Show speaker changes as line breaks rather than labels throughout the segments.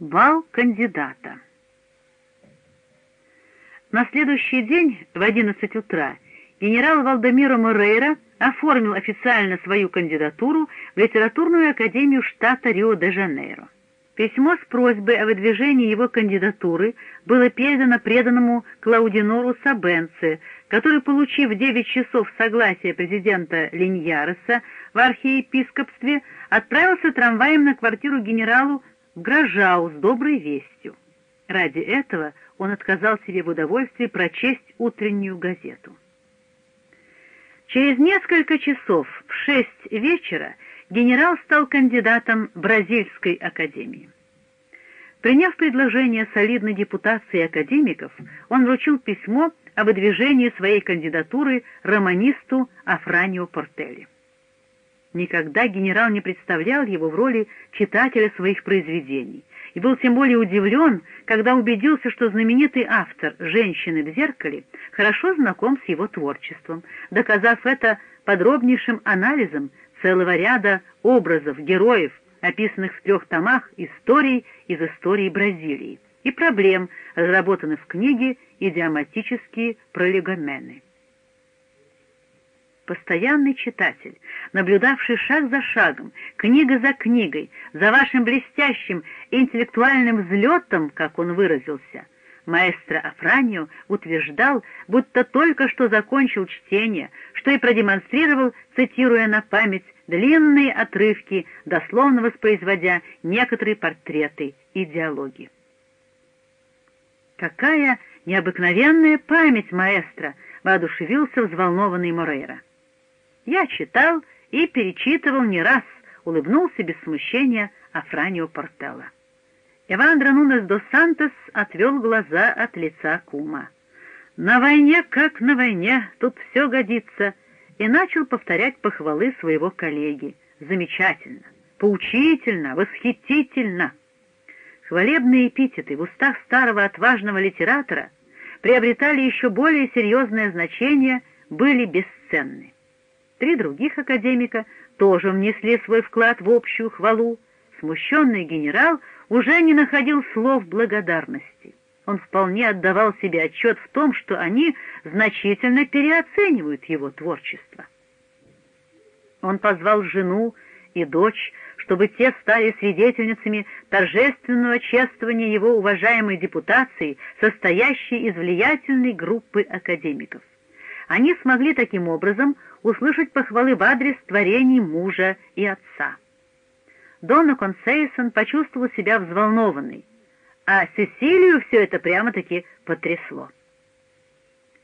Бал кандидата. На следующий день в 11 утра генерал Валдемиро Морейра оформил официально свою кандидатуру в Литературную академию штата Рио-де-Жанейро. Письмо с просьбой о выдвижении его кандидатуры было передано преданному Клаудинору Сабенце, который, получив 9 часов согласия президента Линьяреса в архиепископстве, отправился трамваем на квартиру генералу в с доброй вестью. Ради этого он отказал себе в удовольствии прочесть утреннюю газету. Через несколько часов в шесть вечера генерал стал кандидатом Бразильской академии. Приняв предложение солидной депутации академиков, он вручил письмо о выдвижении своей кандидатуры романисту Афранио Портели. Никогда генерал не представлял его в роли читателя своих произведений. И был тем более удивлен, когда убедился, что знаменитый автор «Женщины в зеркале» хорошо знаком с его творчеством, доказав это подробнейшим анализом целого ряда образов, героев, описанных в трех томах историй из истории Бразилии, и проблем, разработанных в книге «Идиоматические пролегомены» постоянный читатель, наблюдавший шаг за шагом, книга за книгой, за вашим блестящим интеллектуальным взлетом, как он выразился, маэстро Афранио утверждал, будто только что закончил чтение, что и продемонстрировал, цитируя на память длинные отрывки, дословно воспроизводя некоторые портреты и диалоги. «Какая необыкновенная память, маэстро!» — воодушевился взволнованный Морейра. Я читал и перечитывал не раз, улыбнулся без смущения Афранио Портелло. Эвандро Нунес до Сантос отвел глаза от лица кума. «На войне, как на войне, тут все годится», и начал повторять похвалы своего коллеги. «Замечательно, поучительно, восхитительно». Хвалебные эпитеты в устах старого отважного литератора приобретали еще более серьезное значение, были бесценны. Три других академика тоже внесли свой вклад в общую хвалу. Смущенный генерал уже не находил слов благодарности. Он вполне отдавал себе отчет в том, что они значительно переоценивают его творчество. Он позвал жену и дочь, чтобы те стали свидетельницами торжественного чествования его уважаемой депутации, состоящей из влиятельной группы академиков. Они смогли таким образом услышать похвалы в адрес творений мужа и отца. Донна Консейсон почувствовал себя взволнованной, а Сесилию все это прямо-таки потрясло.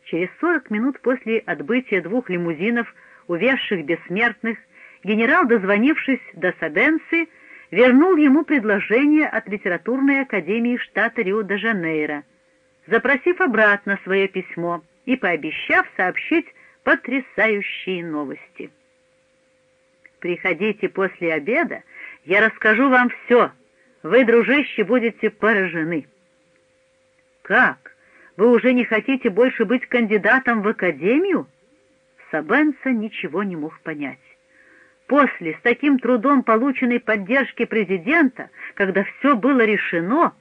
Через сорок минут после отбытия двух лимузинов, увезших бессмертных, генерал, дозвонившись до Сабенцы, вернул ему предложение от литературной академии штата Рио-де-Жанейро, запросив обратно свое письмо и пообещав сообщить потрясающие новости. Приходите после обеда, я расскажу вам все. Вы, дружище, будете поражены. Как? Вы уже не хотите больше быть кандидатом в академию? Сабенца ничего не мог понять. После, с таким трудом полученной поддержки президента, когда все было решено,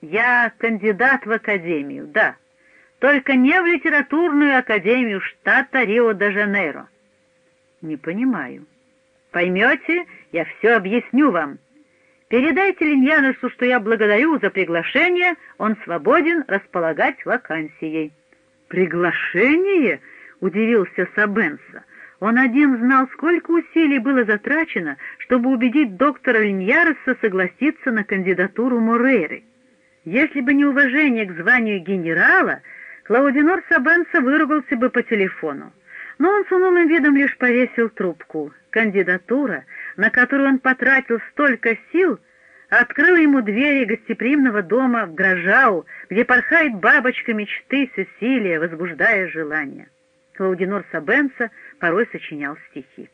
я кандидат в академию, да, только не в литературную академию штата Рио-де-Жанейро. Не понимаю. Поймете, я все объясню вам. Передайте Линьянесу, что я благодарю за приглашение, он свободен располагать вакансией. Приглашение? Удивился Сабенса. Он один знал, сколько усилий было затрачено, чтобы убедить доктора Линьяреса согласиться на кандидатуру Морейры. Если бы не уважение к званию генерала, Клаудинор Сабанца выругался бы по телефону, но он с унылым видом лишь повесил трубку. Кандидатура, на которую он потратил столько сил, открыла ему двери гостеприимного дома в Грожау, где порхает бабочка мечты Сесилия, возбуждая желание. Клаудинор Сабенца порой сочинял стихи.